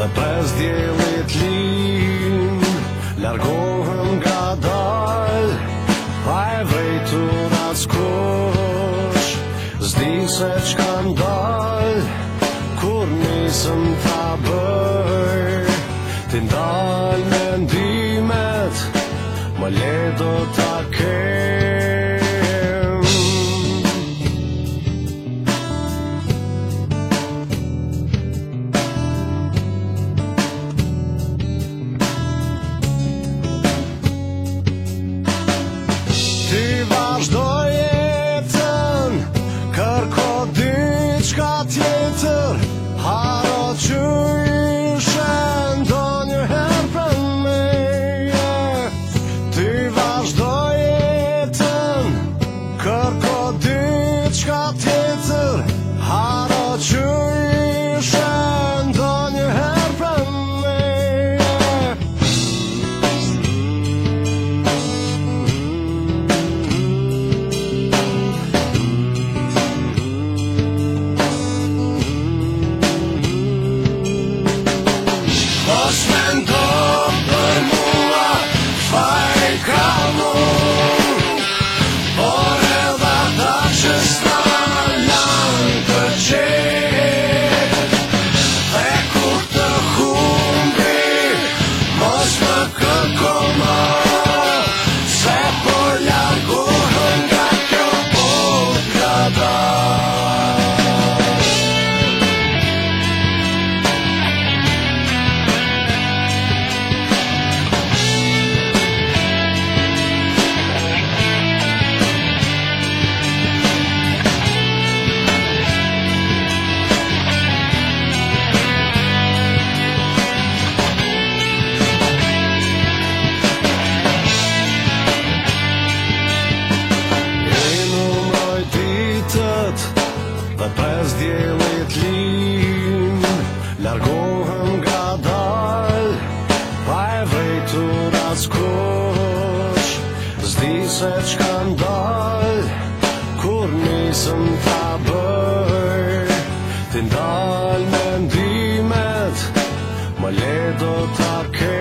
Dhe pes djelit lin Largohën nga dal Pa e vejtu ratës kosh Zdi se qka ndal Kur nisëm ta bëj Ti ndal me ndimet Më ledo ta cor se që ka ndal Kur nisëm të bëj Ti ndal me ndimet Më le do të kej